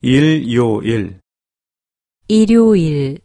일요일. 일요일.